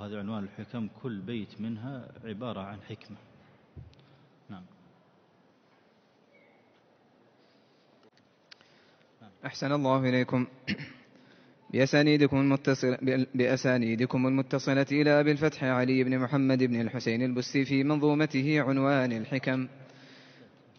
وهذا عنوان الحكم كل بيت منها عبارة عن حكمة. نعم. أحسن الله إليكم. بأسانيدكم المتصلة, بأسانيدكم المتصلة إلى أبي الفتح علي بن محمد بن الحسين البستي في منظومته عنوان الحكم.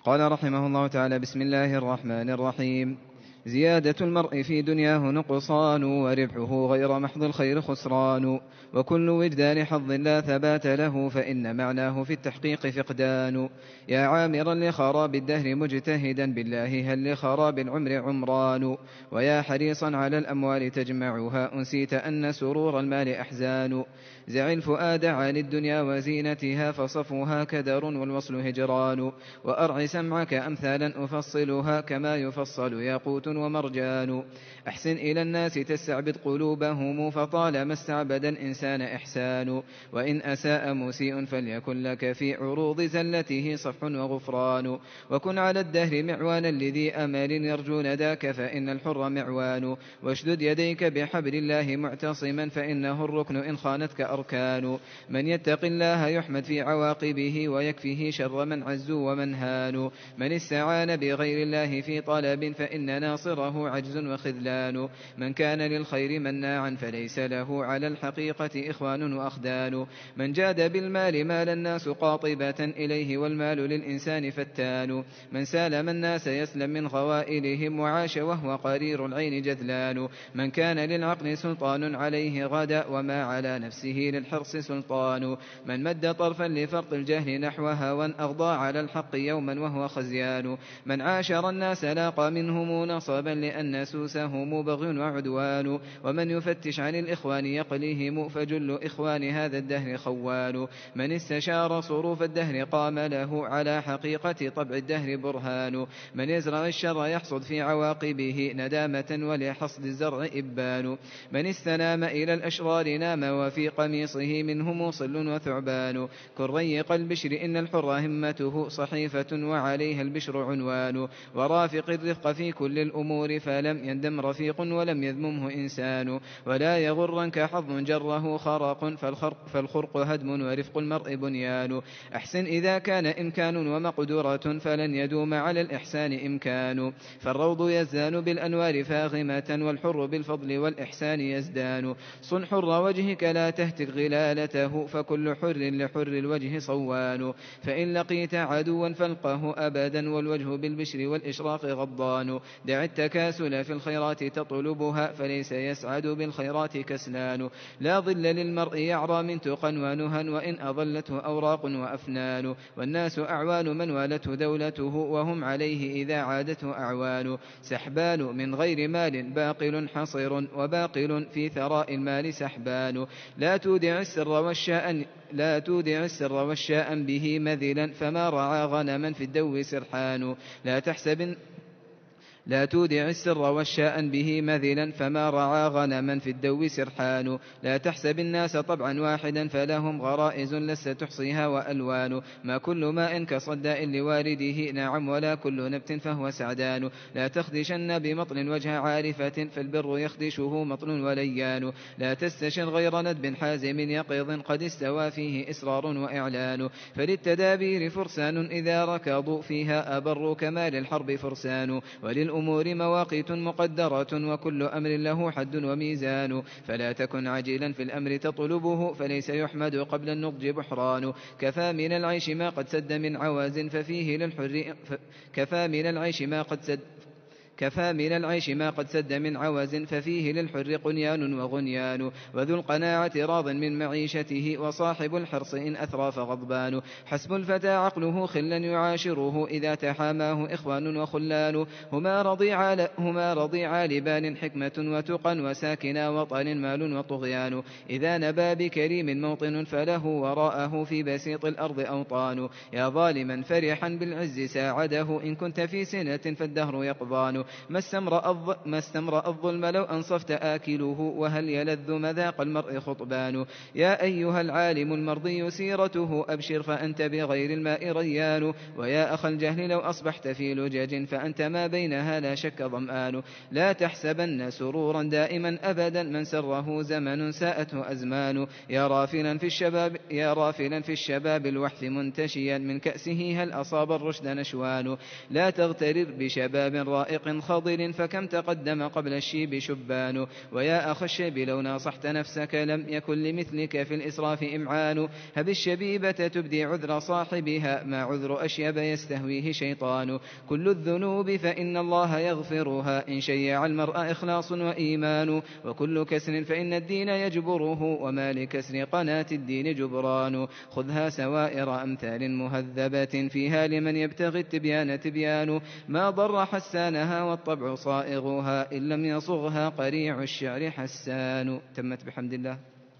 قال رحمه الله تعالى بسم الله الرحمن الرحيم. زيادة المرء في دنياه نقصان وربحه غير محض الخير خسران. وكل وجدان حظ لا ثبات له فإن معناه في التحقيق فقدان. يا عامرا لخراب الدهر مجتهدا بالله هل لخراب العمر عمران. ويا حريصا على الأموال تجمعها أنسيت أن سرور المال أحزان. زع الفؤاد عن الدنيا وزينتها فصفوها كدر والوصل هجران. وأرع سمعك أمثالا أفصلها كما يفصل ياقوت ومرجان. أحسن إلى الناس تستعبد قلوبهم فطالما استعبد الإنسان إحسان. وإن أساء مسيء فليكن لك في عروض زلته صفح وغفران. وكن على الدهر معوانا لذي أمل يرجو نداك فإن الحر معوان. واشدد يديك بحبل الله معتصما فإنه الركن إن خانتك أركان. من يتق الله يحمد في عواقبه ويكفيه شر من عزوا ومن هانوا من استعان بغير الله في طلب فإن ناصره عجز وخذلان. من كان للخير مناعا فليس له على الحقيقة إخوان وأخدان. من جاد بالمال مال الناس قاطبة إليه والمال للإنسان فتان. من سالم الناس يسلم من غوائلهم وعاش وهو قرير العين جذلان. من كان للعقل سلطان عليه غدا وما على نفسه للحرص سلطان. من مد طرفا لفرط الجهل نحو هوى أغضى على الحق يوما وهو خزيان. من عاشر الناس لاقى منهم نصبا لأن سوسهم بغي وعدوان ومن يفتش عن الإخوان يقليهم فجل إخوان هذا الدهر خوان. من استشار صروف الدهر قام له على حقيقة طبع الدهر برهان. من يزرع الشر يحصد في عواقبه ندامة ولحصد الزرع إبان. من استنام إلى الأشرار نام وفي قميصه منه موصل وثعبان. كن ريق البشر إن الحر همته صحيفة وعليها البشر عنوان. ورافق الرفق في كل الأمور فلم يندم رفيق ولم يذممه إنسان. ولا يغرنك حظ جره خرق فالخرق, فالخرق هدم ورفق المرء بنيان. أحسن إذا كان إمكان ومقدرة فلن يدوم على الإحسان إمكان. فالروض يزدان بالأنوار فاغمة والحر بالفضل والإحسان يزدان. صن حر وجهك لا تهتك غلالته فكل حر لحر الوجه صوان. فإن لقيت عدوا فالقه أبدا والوجه بالبشر والإشراق غضان دع التكاسل في الخيرات تطلبها فليس يسعد بالخيرات كسلان. لا ظل للمرء يعرى من تقى ونهى وإن أضلته أوراق وأفنان. والناس أعوان من والته دولته وهم عليه إذا عادته أعوان. سحبان من غير مال باقل حصير وباقل في ثراء المال سحبان. لا تودع السر والشأن لا تودع السر والشاء به مذلا فما رعى غنما في الدو سرحان. لا تحسب لا تودع السر والشاء به مذلا فما رعى غنما في الدو سرحان. لا تحسب الناس طبعا واحدا فلهم غرائز لست تحصيها وألوان. ما كل ماء كصداء لوارده نعم ولا كل نبت فهو سعدان. لا تخدشن بمطل وجه عارفة فالبر يخدشه مطل وليان. لا تستشن غير ندب حازم يقظ قد استوى فيه إسرار وإعلان. فللتدابير فرسان إذا ركضوا فيها أبر كمال الحرب فرسان. ولل الأمور مواقيت مقدرة وكل أمر له حد وميزان. فلا تكن عجيلا في الأمر تطلبه فليس يحمد قبل النضج بحران. كفى من العيش ما قد سد من عواز ففيه للحر كفى من العيش ما قد سد كفى من العيش ما قد سد من عوز ففيه للحر قنيان وغنيان. وذو القناعة راض من معيشته وصاحب الحرص إن أثرى فغضبان. حسب الفتى عقله خلا يعاشره إذا تحاماه إخوان وخلان. هما رضيعا هما رضيعا لبان حكمة وتقى وساكنا وطن مال وطغيان. إذا نبى بكريم موطن فله وراءه في بسيط الأرض أوطان. يا ظالما فرحا بالعز ساعده إن كنت في سنة فالدهر يقضان. ما استمرأ ما استمرأ الظلم لو أنصفت آكله وهل يلذ مذاق المرء خطبان. يا أيها العالم المرضي سيرته أبشر فأنت بغير الماء ريان. ويا أخ الجهل لو أصبحت في لجج فأنت ما بينها لا شك ظمآن لا تحسبن سرورا دائما أبدا من سره زمن ساءته أزمان. يا رافلا في الشباب يا رافلا في الشباب الوحث منتشيا من كأسه هل أصاب الرشد نشوان. لا تغترر بشباب رائق خضر فكم تقدم قبل الشيب شبان؟ ويا أخ الشيب لو ناصحت نفسك لم يكن لمثلك في الإسراف إمعان. هب الشبيبة تبدي عذر صاحبها ما عذر أشيب يستهويه شيطان. كل الذنوب فإن الله يغفرها إن شيع المرء إخلاص وإيمان. وكل كسر فإن الدين يجبره وما لكسر قناة الدين جبران. خذها سوائر أمثال مهذبة فيها لمن يبتغي التبيان تبيان. ما ضر حسانها والطبع صائغها إن لم يصغها قريع الشعر حسان. تمت بحمد الله.